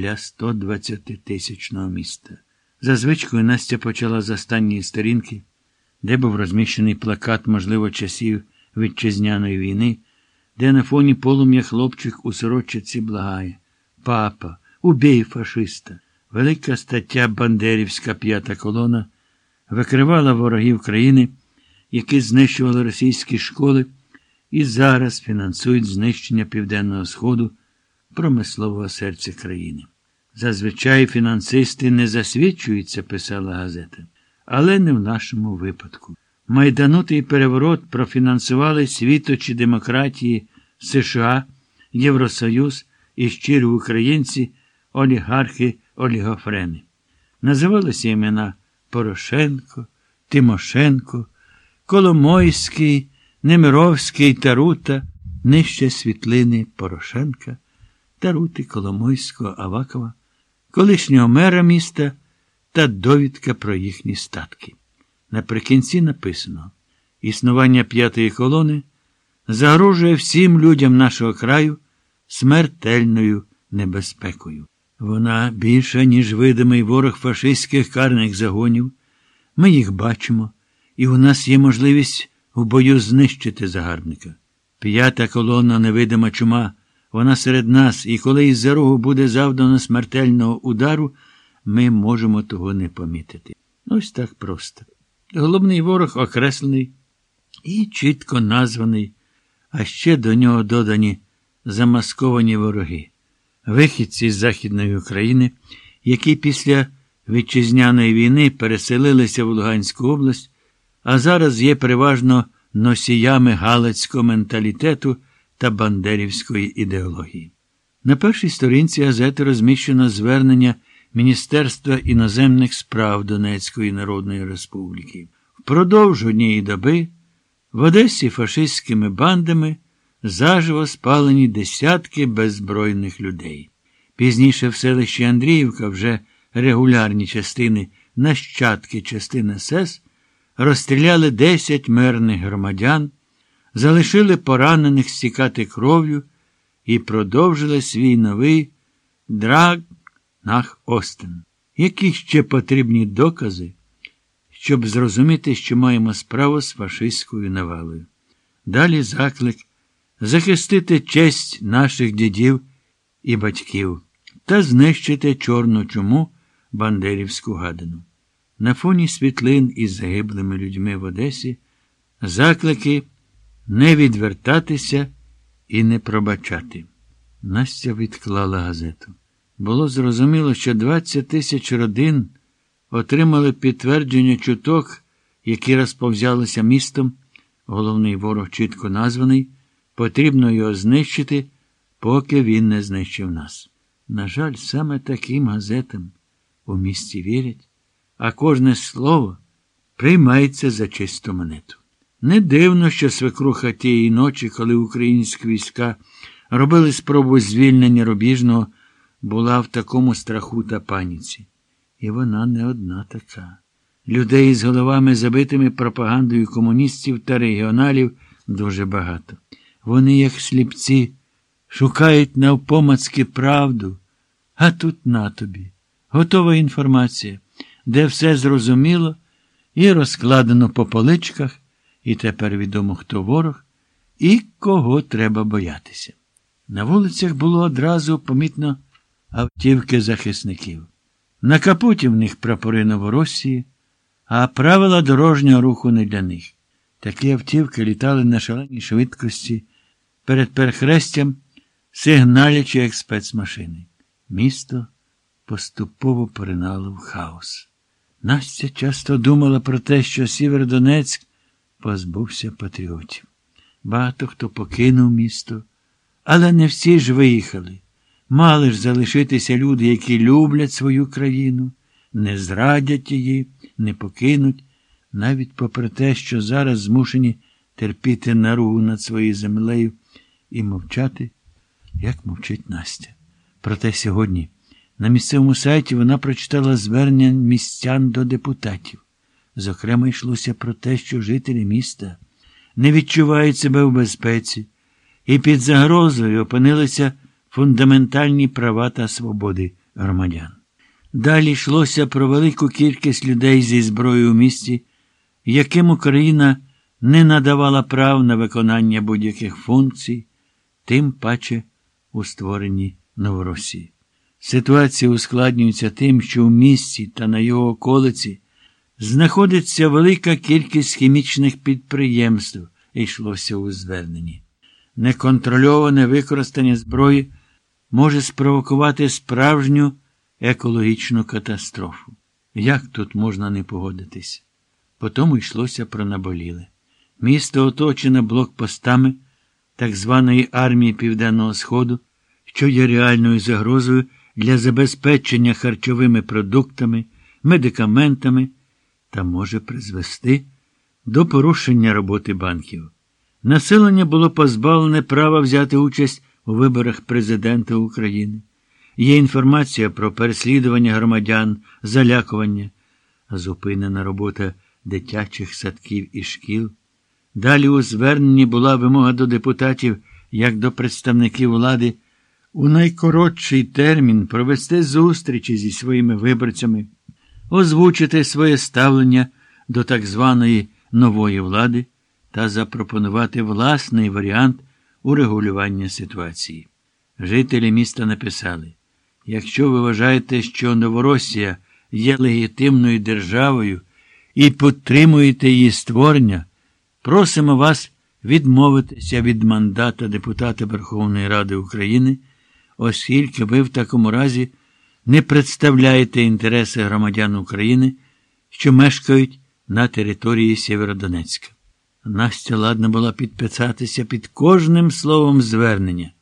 для 120-тисячного міста. За звичкою Настя почала з останньої сторінки, де був розміщений плакат, можливо, часів вітчизняної війни, де на фоні полум'я хлопчик у сорочиці благає. Папа, убій фашиста. Велика стаття Бандерівська п'ята колона викривала ворогів країни, які знищували російські школи і зараз фінансують знищення Південного Сходу промислового серця країни. Зазвичай фінансисти не засвідчуються, писала газета, але не в нашому випадку. Майданутий переворот профінансували світочі демократії США, Євросоюз і щирі українці, олігархи, олігофрени. Називалися імена Порошенко, Тимошенко, Коломойський, Немировський Тарута, нижче світлини Порошенка, Тарути Коломойського Авакова, колишнього мера міста та довідка про їхні статки. Наприкінці написано: існування п'ятої колони загрожує всім людям нашого краю смертельною небезпекою. Вона більша, ніж видимий ворог фашистських карних загонів. Ми їх бачимо, і у нас є можливість в бою знищити загарбника. П'ята колона невидима чума, вона серед нас, і коли із за рогу буде завдано смертельного удару, ми можемо того не помітити. Ось так просто. Головний ворог окреслений і чітко названий, а ще до нього додані замасковані вороги, вихідці з Західної України, які після вітчизняної війни переселилися в Луганську область, а зараз є переважно носіями галицького менталітету та бандерівської ідеології. На першій сторінці газети розміщено звернення Міністерства іноземних справ Донецької Народної Республіки. Впродовж однієї доби в Одесі фашистськими бандами заживо спалені десятки беззбройних людей. Пізніше в селищі Андріївка вже регулярні частини, нащадки частини СЕС розстріляли 10 мирних громадян, залишили поранених стікати кров'ю і продовжили свій новий драг нах Остен. Які ще потрібні докази, щоб зрозуміти, що маємо справу з фашистською навалою? Далі заклик захистити честь наших дідів і батьків та знищити чорну чуму Бандерівську гадину. На фоні світлин із загиблими людьми в Одесі заклики не відвертатися і не пробачати. Настя відклала газету. Було зрозуміло, що 20 тисяч родин отримали підтвердження чуток, які розповзялися містом. Головний ворог чітко названий. Потрібно його знищити, поки він не знищив нас. На жаль, саме таким газетам у місті вірять, а кожне слово приймається за чисту монету. Не дивно, що свекруха тієї ночі, коли українські війська робили спробу звільнення рубіжного, була в такому страху та паніці. І вона не одна така. Людей з головами, забитими пропагандою комуністів та регіоналів, дуже багато. Вони, як сліпці, шукають навпомацьки правду, а тут на тобі. Готова інформація, де все зрозуміло і розкладено по поличках, і тепер відомо, хто ворог і кого треба боятися. На вулицях було одразу помітно автівки захисників. На капоті в них прапори Новоросії, а правила дорожнього руху не для них. Такі автівки літали на шаленій швидкості перед перехрестям, сигналячи як спецмашини. Місто поступово поринало в хаос. Настя часто думала про те, що Сєвєродонецьк позбувся патріотів. Багато хто покинув місто, але не всі ж виїхали. Мали ж залишитися люди, які люблять свою країну, не зрадять її, не покинуть, навіть попри те, що зараз змушені терпіти наругу над своєю землею і мовчати, як мовчить Настя. Проте сьогодні на місцевому сайті вона прочитала звернення містян до депутатів. Зокрема, йшлося про те, що жителі міста не відчувають себе в безпеці і під загрозою опинилися фундаментальні права та свободи громадян. Далі йшлося про велику кількість людей зі зброєю у місті, яким Україна не надавала прав на виконання будь-яких функцій, тим паче у створенні Новоросії. Ситуація ускладнюється тим, що в місті та на його околиці знаходиться велика кількість хімічних підприємств, йшлося у зверненні. Неконтрольоване використання зброї може спровокувати справжню екологічну катастрофу. Як тут можна не погодитись? Потому йшлося про наболіле. Місто оточене блокпостами так званої армії Південного Сходу, що є реальною загрозою для забезпечення харчовими продуктами, медикаментами та може призвести до порушення роботи банків. Населення було позбавлене права взяти участь у виборах президента України. Є інформація про переслідування громадян, залякування, зупинена робота дитячих садків і шкіл. Далі у зверненні була вимога до депутатів, як до представників влади, у найкоротший термін провести зустрічі зі своїми виборцями, озвучити своє ставлення до так званої нової влади та запропонувати власний варіант урегулювання ситуації. Жителі міста написали: якщо ви вважаєте, що Новоросія є легітимною державою і підтримуєте її створення, просимо вас відмовитися від мандата депутата Верховної Ради України, оскільки ви в такому разі не представляєте інтереси громадян України, що мешкають на території Сєвєродонецька. Настя ладна була підписатися під кожним словом звернення.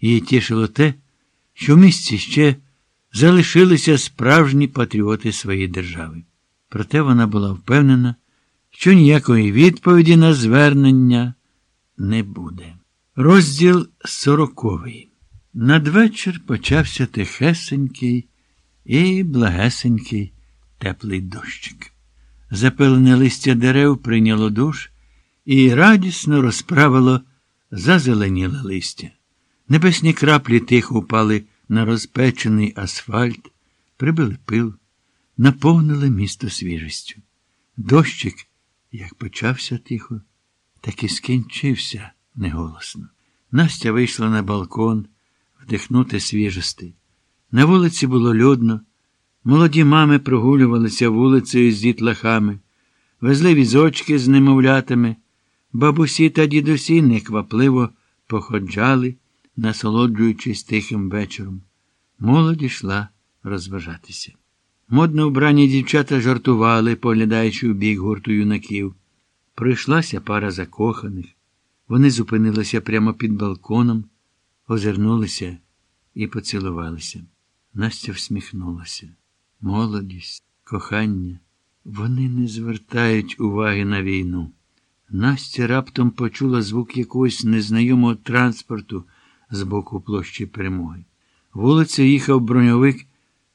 Її тішило те, що в місті ще залишилися справжні патріоти своєї держави. Проте вона була впевнена, що ніякої відповіді на звернення не буде. Розділ сороковий. Надвечір почався тихесенький і благесенький теплий дощик. Запилене листя дерев прийняло душ і радісно розправило зазеленіле листя. Небесні краплі тихо упали на розпечений асфальт, прибили пил, наповнили місто свіжістю. Дощик, як почався тихо, так і скінчився неголосно. Настя вийшла на балкон вдихнути свіжості. На вулиці було людно. Молоді мами прогулювалися вулицею з дітлахами, везли візочки з немовлятами, бабусі та дідусі неквапливо походжали, насолоджуючись тихим вечором. Молодь йшла розважатися. Модно вбрані дівчата жартували, поглядаючи в бік гурту юнаків. Пройшлася пара закоханих. Вони зупинилися прямо під балконом, озирнулися і поцілувалися. Настя всміхнулася. Молодість, кохання, вони не звертають уваги на війну. Настя раптом почула звук якогось незнайомого транспорту з боку площі перемоги. Вулицею їхав броньовик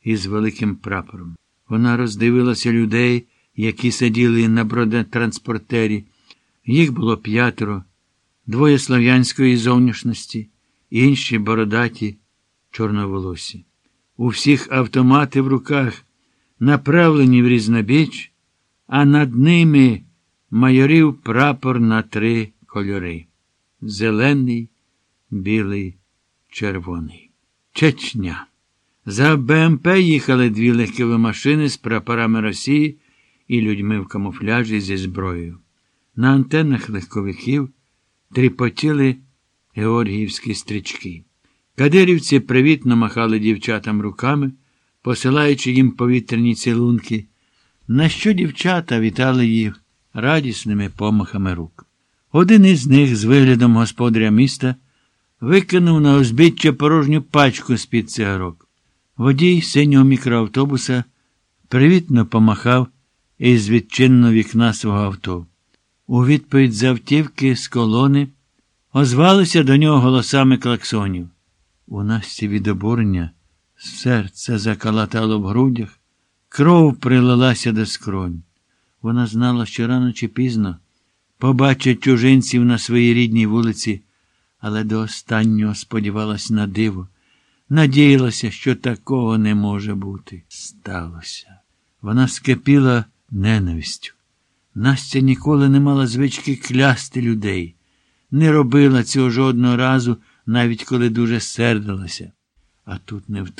із великим прапором. Вона роздивилася людей, які сиділи на бродетранспортері. Їх було п'ятеро, двоє слов'янської зовнішності, інші бородаті, чорноволосі. У всіх автомати в руках, направлені в різнобіч, а над ними майорів прапор на три кольори зелений, білий, червоний. Чечня. За БМП їхали дві легкові машини з прапорами Росії і людьми в камуфляжі зі зброєю. На антеннах легковиків тріпотіли георгіївські стрічки. Кадирівці привітно махали дівчатам руками, посилаючи їм повітряні цілунки, на що дівчата вітали їх радісними помахами рук. Один із них, з виглядом господаря міста, викинув на узбіччя порожню пачку з-під цигарок. Водій синього мікроавтобуса привітно помахав із відчинного вікна свого авто. У відповідь з автівки з колони озвалися до нього голосами клаксонів. У Насті від обурення серце закалатало в грудях, кров прилилася до скронь. Вона знала, що рано чи пізно побачить чужинців на своїй рідній вулиці, але до останнього сподівалась на диво, надіялася, що такого не може бути. Сталося. Вона скипіла ненавистю. Настя ніколи не мала звички клясти людей, не робила цього жодного разу, навіть коли дуже сердилася. А тут не втримала.